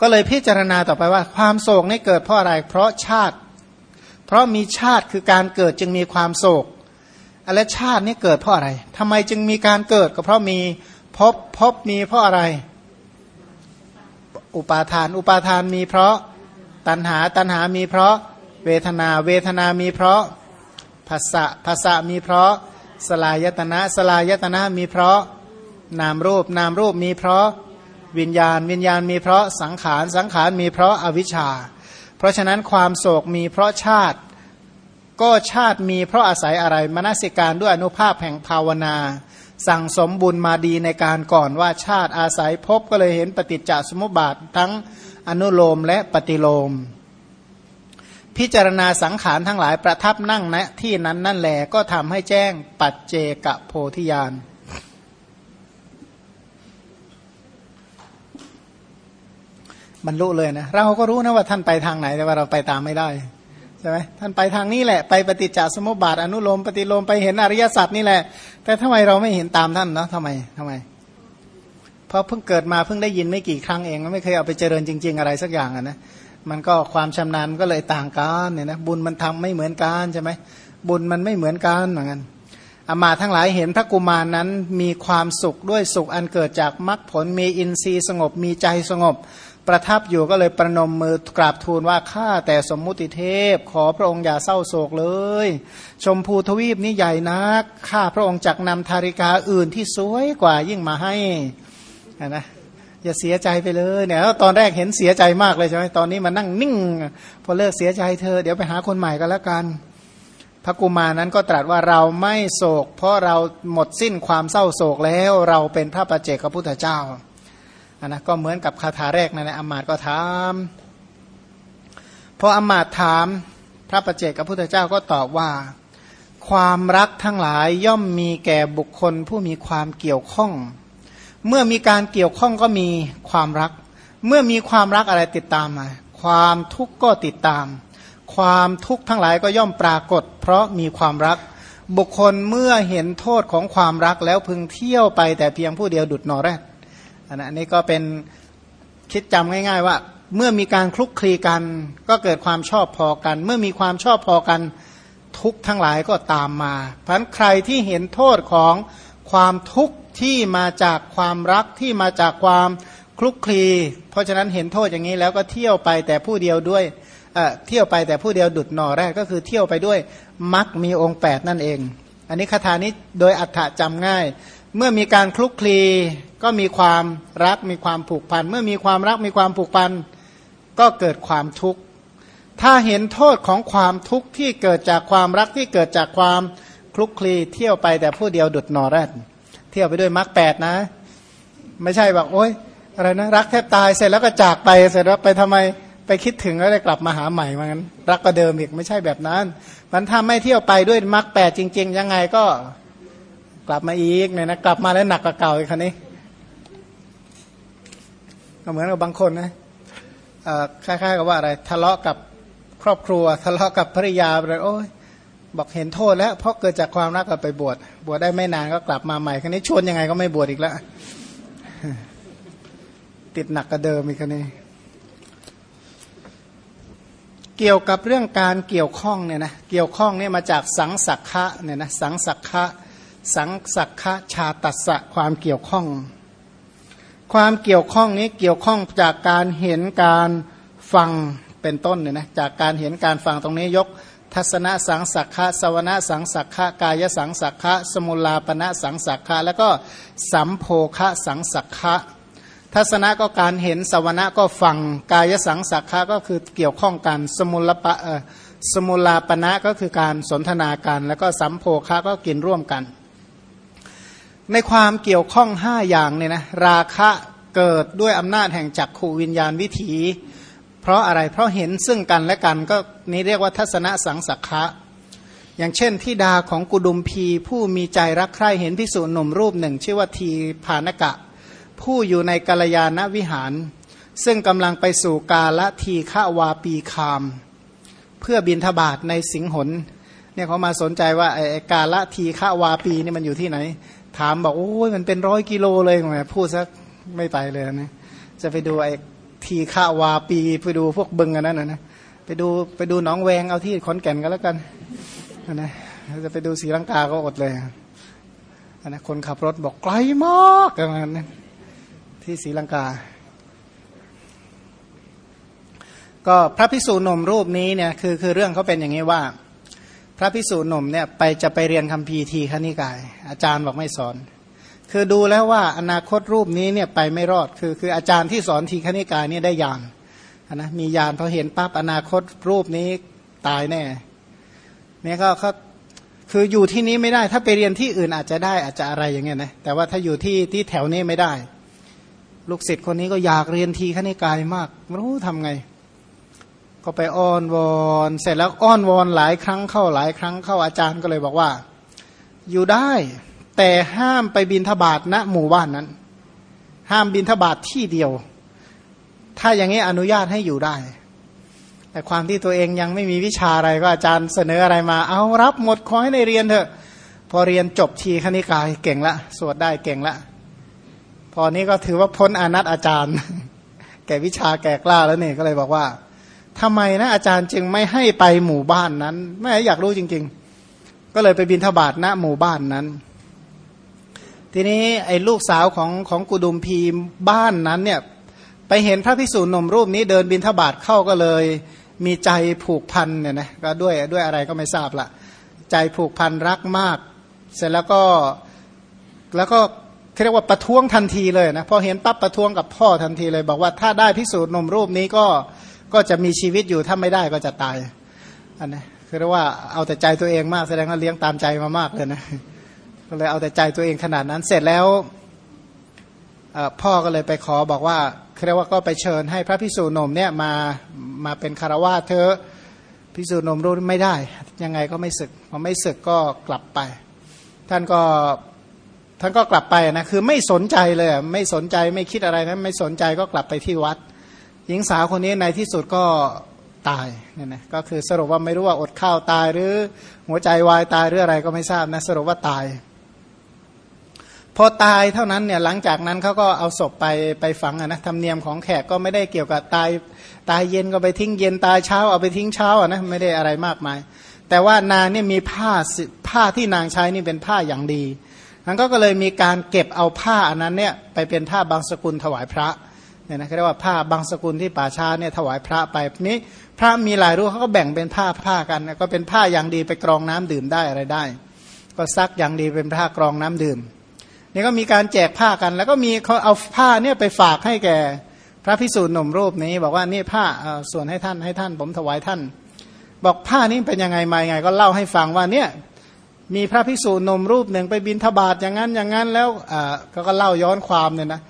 ก็เลยพิจารณาต่อไปว่า ความโศกนี่เกิดเพราะอะไร เพราะชาติ เพราะมีชาติคือการเกิดจึงมีความโศกอะชาตินี่เกิดเพราะอะไรทำไมจึงมีการเกิดก็เพราะมีพบพบมีเพราะอะไร อุปาทาน อุปาทานมีเพราะตัณหาตัณหามีเพราะเวทนา เวทนามีเพราะภาษะภาษะมีเพราะสลายตนะสลายตนะมีเพราะนามรูปนามรูปมีเพราะ วิญญาณ วิญญาณมีเพราะสังขาร สังขารมีเพราะอวิชชา เพราะฉะนั้นความโศกมีเพราะชาติ ก็ชาติมีเพราะอาศัยอะไรมนสิการด้วยอนุภาพแห่งภาวนา สั่งสมบุญมาดีในการก่อนว่าชาติอาศัยพบก็เลยเห็นปฏิจจสมุปบาททั้งอนุโลมและปฏิโลม พิจารณาสังขารทั้งหลายประทับนั่งณนะที่นั้นนั่นแหลก็ทำให้แจ้งปัจเจกโพธิญาณ บรรลุเลยนะเราก็รู้นะว่าท่านไปทางไหนแต่ว่าเราไปตามไม่ได้ใช่ไหมท่านไปทางนี้แหละไปปฏิจจสมุปบาทอนุโลมปฏิโลมไปเห็นอริยสัจนี่แหละ แต่ทำไมเราไม่เห็นตามท่านเนาะทำไมทำไม เพราะเพิ่งเกิดมาเพิ่งได้ยินไม่กี่ครั้งเองไม่เคยเอาไปเจริญจริง ๆ อะไรสักอย่างอะนะมันก็ความชำนาญก็เลยต่างกันเนี่ยนะบุญมันทำไม่เหมือนกันใช่ไหมบุญมันไม่เหมือนกันเหมือนกันอามาทั้งหลายเห็นพระกุมารนนั้นมีความสุขด้วยสุขอันเกิดจากมรรคผลมีอินทรีย์สงบมีใจสงบ ประทับอยู่ก็เลยประนมมือกราบทูลว่าข้าแต่สมมุติเทพ ขอพระองค์อย่าเศร้าโศกเลย ชมพูทวีปนี้ใหญ่นักข้าพระองค์จักนำธาริกาอื่นที่สวยกว่ายิ่งมาให้นะอย่าเสียใจไปเลยเนี่ยตอนแรกเห็นเสียใจมากเลยใช่ไหมตอนนี้มานั่งนิ่ง พอเลิกเสียใจเธอ เดี๋ยวไปหาคนใหม่ก็แล้วกัน พระกุมารนั้นก็ตรัสว่าเราไม่โศก เพราะเราหมดสิ้นความเศร้าโศกแล้วเราเป็นพระประเจกพระพุทธเจ้า นนะก็เหมือนกับคาถาแรกนั่นแหละอมาตก็ถามพออมาตถามพระประเจกับพุทธเจ้าก็ตอบว่า ความรักทั้งหลายย่อมมีแก่บุคคลผู้มีความเกี่ยวข้อง เมื่อมีการเกี่ยวข้องก็มีความรัก เมื่อมีความรักอะไรติดตามมา ความทุกข์ก็ติดตาม ความทุกข์ทั้งหลายก็ย่อมปรากฏ เพราะมีความรัก บุคคลเมื่อเห็นโทษของความรักแล้วพึงเที่ยวไปแต่เพียงผู้เดียวดุดนอแรก อันนี้ก็เป็นคิดจำง่าย ๆ ว่า เมื่อมีการคลุกคลีกัน ก็เกิดความชอบพอกัน เมื่อมีความชอบพอกันทุกทั้งหลายก็ตามมาเพราะนั้นใครที่เห็นโทษของความทุกข์ที่มาจากความรักที่มาจากความคลุกคลี เพราะฉะนั้นเห็นโทษอย่างนี้แล้วก็เที่ยวไปแต่ผู้เดียวด้วยเเที่ยวไปแต่ผู้เดียวดุดหน่อแรกก็คือเที่ยวไปด้วยมักมีองค์ 8 นั่นเอง อันนี้คาถานี้โดยอัฏฐจำง่าย เมื่อมีการคลุกคลี ก็มีความรักมีความผูกพัน เมื่อมีความรักมีความผูกพัน ก็เกิดความทุกข์ ถ้าเห็นโทษของความทุกข์ที่เกิดจากความรักที่เกิดจากความคลุกคลีเที่ยวไปแต่ผู้เดียวดุดนอแรดเที่ยวไปด้วยมรรคแปดนะ ไม่ใช่แบบโอ๊ยอะไรนะรักแทบตายเสร็จแล้วก็จากไปเสร็จแล้วไปทำไมไปคิดถึงแล้วได้กลับมาหาใหม่เหมือนกันรักก็เดิมอีกไม่ใช่แบบนั้น มันทำไม่เที่ยวไปด้วยมรรคแปดจริง ๆ ยังไงก็กลับมาอีกเนี่ยนะกลับมาแล้วหนักกว่าเก่าอีกคันนี้ ก็เหมือนกับบางคนนะคล้ายๆกับว่าอะไร ทะเลาะกับครอบครัว ทะเลาะกับภริยาเลยโอ้ยบอกเห็นโทษแล้ว เพราะเกิดจากความรักก็ไปบวชบวชได้ไม่นานก็กลับมาใหม่คันนี้ชวนยังไงก็ไม่บวชอีกแล้ว ติดหนักกว่าเดิมอีกคันนี้ เกี่ยวกับเรื่องการเกี่ยวข้องเนี่ยนะเกี่ยวข้องเนี่ยมาจากสังสักขะเนี่ยนะสังสักขะสังสักขะชาตัสะความเกี่ยวข้อง ความเกี่ยวข้องนี้เกี่ยวข้องจากการเห็นการฟังเป็นต้นเนี่ยนะจากการเห็นการฟังตรงนี้ยกทัศนสังสักขะสวนาสังสักขะกายสังสักขะสมุลาปณะสังสักขะแล้วก็สัมโพคะสังสักขะทัศนะก็การเห็นสวนะก็ฟังกายสังสักขะก็คือเกี่ยวข้องกันสมุลปะสมุลาปณะก็คือการสนทนากัน แล้วก็สัมโพคะก็กินร่วมกัน ในความเกี่ยวข้องห้าอย่างเนี่ยนะราคะเกิดด้วยอำนาจแห่งจักขูวิญญาณวิถี เพราะอะไรเพราะเห็นซึ่งกันและกันก็นี้เรียกว่าทัศนสังสักขะอย่างเช่นที่ดาของกุดุมพีผู้มีใจรักใคร่เห็นพิสูจน์หนุ่มรูปหนึ่ง ชื่อว่าทีพานกะ ผู้อยู่ในกัลยาณวิหาร ซึ่งกำลังไปสู่กาละทีฆาวาปีคาม เพื่อบินทบาทในสิงหน เนี่ยเขามาสนใจว่าไอ้กาละทีฆาวาปีนี่มันอยู่ที่ไหน ถามบอกโอ้ยมันเป็นร้อยกิโลเลยไงพูดสักไม่ไปเลยนะจะไปดูไอ้ทีฆาวาปีไปดูพวกบึงอันนั้นนะไปดูไปดูหนองแวงเอาที่ขอนแก่นก็แล้วกันนะจะไปดูสีลังกาก็อดเลยนะคนขับรถบอกไกลมากกันนั้นที่สีลังกา ก็พระพิสูจน์นมรูปนี้เนี่ยคือคือเรื่องเขาเป็นอย่างนี้ว่า พระพิสูจน์หนุ่มเนี่ยไปจะไปเรียนคัมภีทีขณิกาย อาจารย์บอกไม่สอน คือดูแล้วว่าอนาคตรูปนี้เนี่ยไปไม่รอดคือคืออาจารย์ที่สอนทีขณิกายเนี่ยได้ยานนะมียานพอเห็นปั๊บอนาคตรูปนี้ตายแน่เนี่ยก็เขาคืออยู่ที่นี้ไม่ได้ ถ้าไปเรียนที่อื่นอาจจะได้อาจจะอะไรอย่างเงี้ยนะแต่ว่าถ้าอยู่ที่ที่แถวนี้ไม่ได้ ลูกศิษย์คนนี้ก็อยากเรียนทีขณิกายมากไม่รู้ทำไง ก็ไปอ้อนวอนเสร็จแล้วอ้อนวอนหลายครั้งเข้าหลายครั้งเข้าอาจารย์ก็เลยบอกว่า อยู่ได้ แต่ห้ามไปบินทบาทณหมู่บ้านนั้น ห้ามบินทบาทที่เดียว ถ้าอย่างนี้อนุญาตให้อยู่ได้ แต่ความที่ตัวเองยังไม่มีวิชาอะไรก็อาจารย์เสนออะไรมา เอารับหมดขอให้ในเรียนเถอะ พอเรียนจบทีคณิกายเก่งละสวดได้เก่งละพอนี้ก็ถือว่าพ้นอนัตอาจารย์ แก่วิชาแก่กล้าแล้วนี่ก็เลยบอกว่า ทำไมนะอาจารย์จึงไม่ให้ไปหมู่บ้านนั้นไม่อยากรู้จริง ๆ ก็เลยไปบินทบาทณหมู่บ้านนั้น ทีนี้ไอ้ลูกสาวของของกุดุมพีบ้านนั้นเนี่ยไปเห็นพระพิสูจน์นมรูปนี้เดินบินทบาทเข้าก็เลย มีใจผูกพันเนี่ยนะก็ด้วยด้วยอะไรก็ไม่ทราบละใจผูกพันรักมาก เสร็จแล้วก็แล้วก็เรียกว่าประท้วงทันทีเลยนะพอเห็นปั๊บประท้วงกับพ่อทันทีเลย บอกว่าถ้าได้พิสูจน์นมรูปนี้ก็ ก็จะมีชีวิตอยู่ถ้าไม่ได้ก็จะตายอันนี้คือเรียกว่าเอาแต่ใจตัวเองมากแสดงว่าเลี้ยงตามใจมามากเลยนะก็เลยเอาแต่ใจตัวเองขนาดนั้น เสร็จแล้วพ่อก็เลยไปขอบอกว่าเรียกว่าก็ไปเชิญให้พระพิสูจน์นมเนี่ยมามาเป็นคารวะเธอพิสูจน์นมรู้ไม่ได้ ยังไงก็ไม่ศึกพอไม่ศึกก็กลับไป ท่านก็ท่านก็กลับไปนะคือไม่สนใจเลยไม่สนใจไม่คิดอะไรนะไม่สนใจก็กลับไปที่วัด หญิงสาวคนนี้ในที่สุดก็ตายเนี่ยนะก็คือสรุปว่าไม่รู้ว่าอดข้าวตายหรือหัวใจวายตายหรืออะไรก็ไม่ทราบนะสรุปว่าตาย พอตายเท่านั้นเนี่ยหลังจากนั้นเขาก็เอาศพไปไปฝังนะธรรมเนียมของแขกก็ไม่ได้เกี่ยวกับตายตายเย็นก็ไปทิ้งเย็นตายเช้าเอาไปทิ้งเช้าอะนะไม่ได้อะไรมากมาย แต่ว่านางเนี่ยมีผ้าผ้าที่นางใช้นี่เป็นผ้าอย่างดีนั้นก็เลยมีการเก็บเอาผ้าอันนั้นเนี่ยไปเป็นผ้าบางสกุลถวายพระเเนี่ยนะเรียกว่าผ้าบางสกุลที่ป่าชาเนี่ยถวายพระไปนี้พระมีหลายรูปเขาก็แบ่งเป็นผ้าผ้ากันก็เป็นผ้าอย่างดีไปกรองน้ำดื่มได้อะไรได้ ก็ซักอย่างดีเป็นผ้ากรองน้ำดื่มนี่ก็มีการแจกผ้ากัน แล้วก็มีเขาเอาผ้าเนี่ยไปฝากให้แก่พระพิสูจน์หนุ่มรูปนี้ บอกว่านี่ผ้าส่วนให้ท่านให้ท่าน ผมถวายท่าน บอกผ้านี้เป็นยังไงมาไง ก็เล่าให้ฟังว่าเนี่ยมีพระพิสูจน์หนุ่มรูปหนึ่งไปบินทบาทอย่างนั้นอย่างนั้นแล้วอ่าก็เล่าย้อนความเนี่ยนะ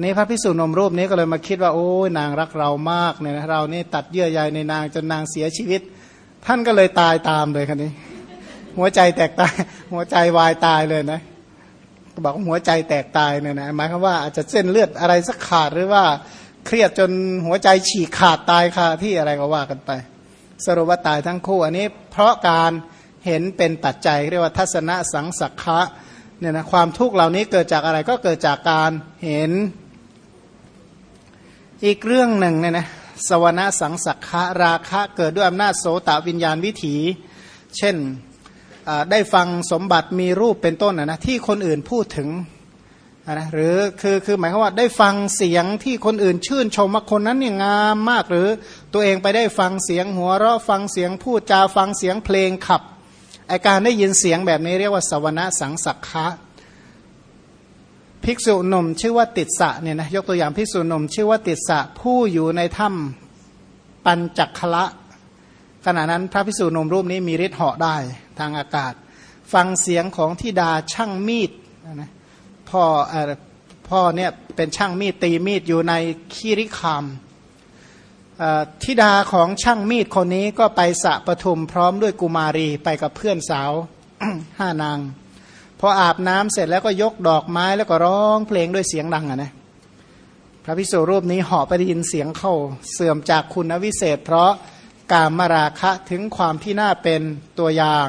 นี่พระพิสุนมรูปนี้ก็เลยมาคิดว่าโอ้ยนางรักเรามากเนี่ยนะเรานี่ตัดเยื่อใยในนางจนนางเสียชีวิต ท่านก็เลยตายตามเลยคันนี้ หัวใจแตกตาย หัวใจวายตายเลยนะบอกหัวใจแตกตายเนี่ยนะหมายความว่าอาจจะเส้นเลือดอะไรสักขาดหรือว่าเครียดจนหัวใจฉีกขาดตายคาที่อะไรก็ว่ากันไป สรุปว่าตายทั้งคู่อันนี้ เพราะการเห็นเป็นปัจจัยเรียกว่าทัศนะสังสักขะเนี่ยนะความทุกข์เหล่านี้เกิดจากอะไรก็เกิดจากการเห็น อีกเรื่องหนึ่งเนี่ยนะสวนาสังสักะราคะเกิดด้วยอำนาจโสตวิญญาณวิถี เช่นได้ฟังสมบัติมีรูปเป็นต้นนะที่คนอื่นพูดถึงนะหรือคือคือหมายความว่าได้ฟังเสียงที่คนอื่นชื่นชมว่าคนนั้นเนี่ยงามมากหรือตัวเองไปได้ฟังเสียงหัวเราะฟังเสียงพูดจาฟังเสียงเพลงขับไอการได้ยินเสียงแบบนี้เรียกว่าสวนาสังสักะ ภิกษุหนุ่มชื่อว่าติดสะเนี่ยนะยกตัวอย่างภิกษุหนุ่มชื่อว่าติดสะผู้อยู่ในถ้ำปัญจักขละ ขณะนั้นพระภิกษุหนุ่มรูปนี้มีฤทธิ์เหาะได้ทางอากาศ ฟังเสียงของทิดาช่างมีดนะพ่ออพ่อเนี่ยเป็นช่างมีดตีมีดอยู่ในคีริคามทิดาของช่างมีดคนนี้ก็ไปสะปทุมพร้อมด้วยกุมารีไปกับเพื่อนสาวห้านาง พออาบน้ำเสร็จแล้วก็ยกดอกไม้แล้วก็ร้องเพลงด้วยเสียงดังอะนะพระพิสุรูปนี้เหาะไปได้ยินเสียงเข้าเสื่อมจากคุณวิเศษ เพราะกามมาราคะถึงความที่น่าเป็นตัวอย่าง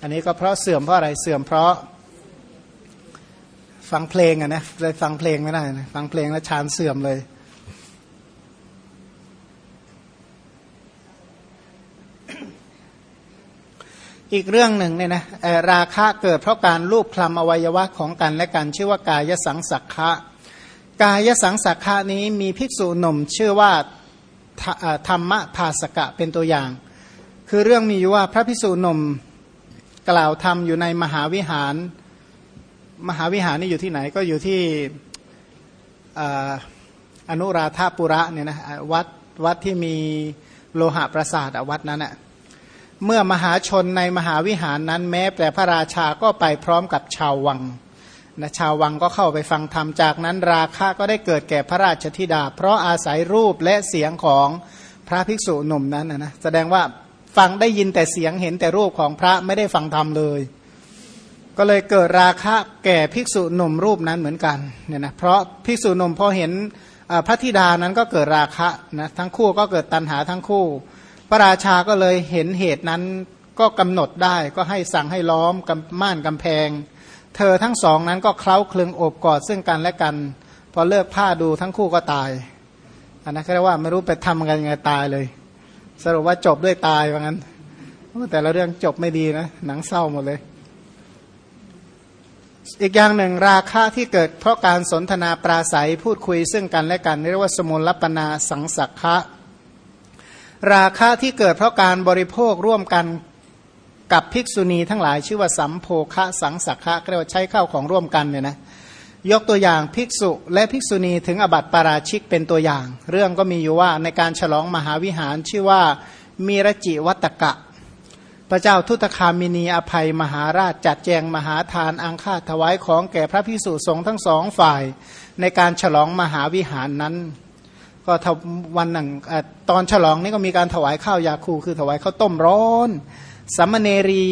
อันนี้ก็เพราะเสื่อมเพราะอะไรเสื่อมเพราะฟังเพลงอะนะเลยฟังเพลงไม่ได้นะฟังเพลงแล้วฌานเสื่อมเลย อีกเรื่องหนึ่งเนี่ยนะราคะเกิดเพราะการลูบคลำอวัยวะของกันและกันชื่อว่ากายสังสักขะกายสังสักขะนี้มีภิกษุหนุ่มชื่อว่าธรรมภาสกะเป็นตัวอย่าง คือเรื่องมีอยู่ว่าพระภิกษุหนุ่มกล่าวธรรมอยู่ในมหาวิหาร มหาวิหารนี่อยู่ที่ไหนก็อยู่ที่อนุราธาปุระเนี่ยนะวัดวัดที่มีโลหะประสาทวัดนั้นอะ เมื่อมหาชนในมหาวิหารนั้นแม้แต่พระราชาก็ไปพร้อมกับชาววังนะชาววังก็เข้าไปฟังธรรมจากนั้นราคะก็ได้เกิดแก่พระราชธิดา เพราะอาศัยรูปและเสียงของพระภิกษุหนุ่มนั้นนะแสดงว่าฟังได้ยินแต่เสียงเห็นแต่รูปของพระไม่ได้ฟังธรรมเลย ก็เลยเกิดราคะแก่ภิกษุหนุ่มรูปนั้นเหมือนกันเนี่ยนะเพราะภิกษุหนุ่มพอเห็นพระธิดานั้นก็เกิดราคะนะทั้งคู่ก็เกิดตัณหาทั้งคู่ พระราชาก็เลยเห็นเหตุนั้นก็กำหนดได้ก็ให้สั่งให้ล้อมกม่านกำแพง เธอทั้งสองนั้นก็เคล้าคลึงโอบกอดซึ่งกันและกัน พอเลิกผ้าดูทั้งคู่ก็ตายอันนั้นเรียกว่าไม่รู้ไปทำกันยังไงตายเลย สรุปว่าจบด้วยตายว่างั้นแต่ละเรื่องจบไม่ดีนะหนังเศร้าหมดเลย อีกอย่างหนึ่งราคะที่เกิดเพราะการสนทนาปราศัยพูดคุยซึ่งกันและกันเรียกว่าสมุลปนาสังสักคะ ราคะที่เกิดเพราะการบริโภคร่วมกันกับภิกษุณีทั้งหลายชื่อว่าสัมโภคะสังสักคะเรียกว่าใช้ข้าวของร่วมกันเนี่ยนะยกตัวอย่างภิกษุและภิกษุณีถึงอบัติปาราชิกเป็นตัวอย่าง เรื่องก็มีอยู่ว่าในการฉลองมหาวิหารชื่อว่ามีรจิวัตกะ พระเจ้าทุตคามินีอภัยมหาราชจัดแจงมหาทานอังคาถวายของแก่พระพิสุสงฆ์ทั้งสองฝ่าย ในการฉลองมหาวิหารนั้น ก็วันหนึ่งตอนฉลองนี่ก็มีการถวายข้าวยาคูคือถวายข้าวต้มร้อนสัมเนรี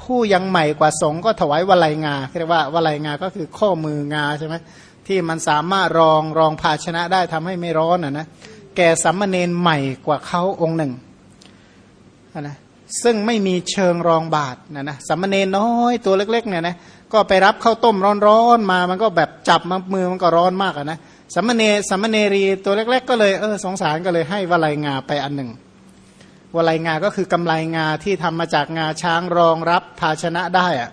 ผู้ยังใหม่กว่าสงก็ถวายวลัยงาเรียกว่าวลัยงาก็คือข้อมืองาใช่ไหมที่มันสามารถรองรองภาชนะได้ทำให้ไม่ร้อนอะนะแก่สัมเนรใหม่กว่าเขาองค์หนึ่งนะซึ่งไม่มีเชิงรองบาทนะนะสัมเนรน้อยตัวเล็กๆเนี่ยนะก็ไปรับข้าวต้มร้อนๆมามันก็แบบจับมามือมันก็ร้อนมากอะนะ สัมมเนสัมมเนรีตัวเล็ก ๆ ก็เลยเออสงสารก็เลยให้วลัยงาไปอันหนึ่งวลัยงาก็คือกำไรงาที่ทำมาจากงาช้างรองรับภาชนะได้อะ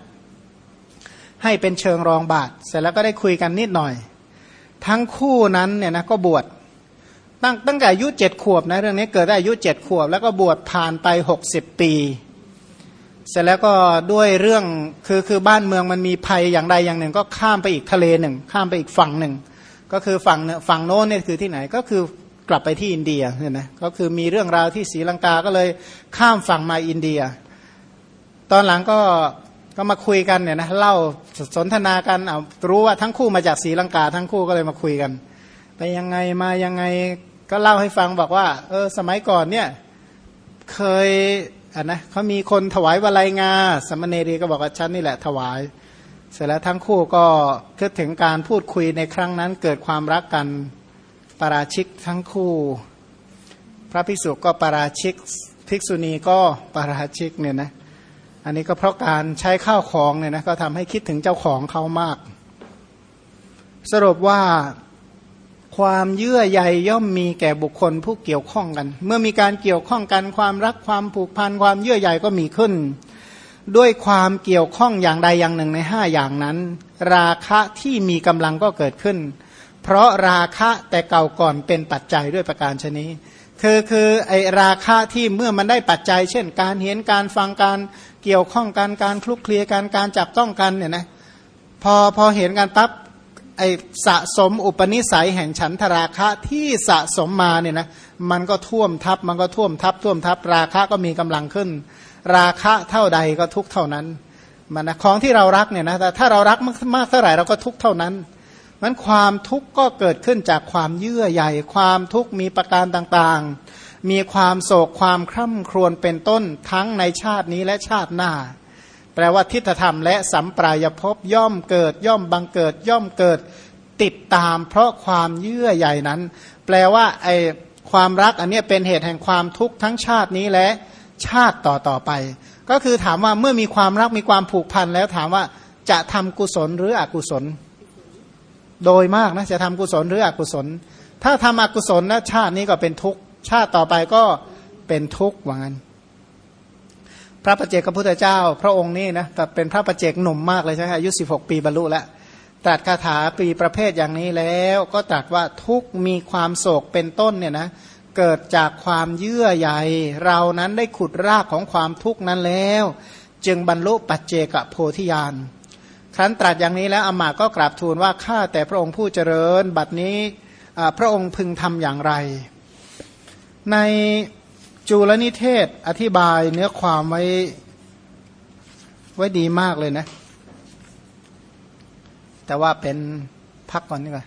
ให้เป็นเชิงรองบาท เสร็จแล้วก็ได้คุยกันนิดหน่อย ทั้งคู่นั้นเนี่ยนะก็บวชตั้งตั้งแต่อายุเจ็ดขวบนะเรื่องนี้เกิดได้อายุเจ็ดขวบ แล้วก็บวชผ่านไปหกสิบปี เสร็จแล้วก็ด้วยเรื่องคือคือบ้านเมืองมันมีภัยอย่างใดอย่างหนึ่ง ก็ข้ามไปอีกทะเลหนึ่ง ข้ามไปอีกฝั่งหนึ่ง ก็คือฝั่งฝั่งโน้นเนี่ยคือที่ไหนก็คือกลับไปที่อินเดียเห็นไหมก็คือมีเรื่องราวที่ศรีลังกาก็เลยข้ามฝั่งมาอินเดีย ตอนหลังก็ก็มาคุยกันเนี่ยนะเล่าสนทนากันเอารู้ว่าทั้งคู่มาจากศรีลังกา ทั้งคู่ก็เลยมาคุยกัน ไปยังไงมายังไงก็เล่าให้ฟังบอกว่าเออสมัยก่อนเนี่ยเคยอะนะเขามีคนถวายวลัยงาสมณเณรีก็บอกว่าฉันนี่แหละถวาย เสร็จแล้วทั้งคู่ก็คิดถึงการพูดคุยในครั้งนั้นเกิดความรักกันปราชิกทั้งคู่ พระภิกษุก็ปราชิกภิกษุณีก็ปราชิกเนี่ยนะอันนี้ก็เพราะการใช้ข้าวของเนี่ยนะก็ทำให้คิดถึงเจ้าของเขามาก สรุปว่าความเยื่อใยย่อมมีแก่บุคคลผู้เกี่ยวข้องกัน เมื่อมีการเกี่ยวข้องกันความรักความผูกพันความเยื่อใยก็มีขึ้น ด้วยความเกี่ยวข้องอย่างใดอย่างหนึ่งในห้าอย่างนั้น ราคะที่มีกำลังก็เกิดขึ้น เพราะราคะแต่เก่าก่อนเป็นปัจจัยด้วยประการชนี้คือคือไอราคะที่เมื่อมันได้ปัจจัย เช่น การเห็นการฟังการเกี่ยวข้องกันการคลุกเคลียกันการจับต้องกันเนี่ยนะพอพอเห็นกันปั๊บไอสะสมอุปนิสัยแห่งฉันทราคะที่สะสมมาเนี่ยนะมันก็ท่วมทับมันก็ท่วมทับท่วมทับราคะก็มีกำลังขึ้น ราคะเท่าใดก็ทุกเท่านั้นมันนะของที่เรารักเนี่ยนะแต่ถ้าเรารักมากเท่าไหร่เราก็ทุกเท่านั้นมันความทุกข์ก็เกิดขึ้นจากความเยื่อใยความทุกข์มีประการต่างๆ มีความโศกความคร่ำครวญเป็นต้นทั้งในชาตินี้และชาติหน้า แปลว่าทิฏฐธรรมและสัมปรายภพย่อมเกิด ย่อมบังเกิด ย่อมเกิดติดตาม เพราะความเยื่อใหญ่นั้น แปลว่าไอความรักอันนี้เป็นเหตุแห่งความทุกข์ทั้งชาตินี้และ ชาติต่อต่อไป ก็คือถามว่าเมื่อมีความรักมีความผูกพันแล้วถามว่าจะทำกุศลหรืออกุศล โดยมากนะจะทำกุศลหรืออกุศล ถ้าทำอกุศลนะชาตินี้ก็เป็นทุกข์ชาติต่อไปก็เป็นทุกข์ว่างั้น พระประเจกพระพุทธเจ้า พระองค์นี่นะแต่เป็นพระประเจกหนุ่มมากเลยใช่ไหมอายุ16ปีบรรลุแล้วตรัสคาถาปีประเภทอย่างนี้แล้ว ก็ตรัสว่าทุกมีความโศกเป็นต้นเนี่ยนะ เกิดจากความเยื่อใยเรานั้นได้ขุดรากของความทุกข์นั้นแล้ว จึงบรรลุปัจเจกโพธิญาณครั้นตรัสอย่างนี้แล้วอมาก็กราบทูลว่าข้าแต่พระองค์ผู้เจริญบัดนี้พระองค์พึงทำอย่างไร ในจุลนิเทศอธิบายเนื้อความไว้ไว้ดีมากเลยนะ แต่ว่าเป็นพักก่อนดีกว่า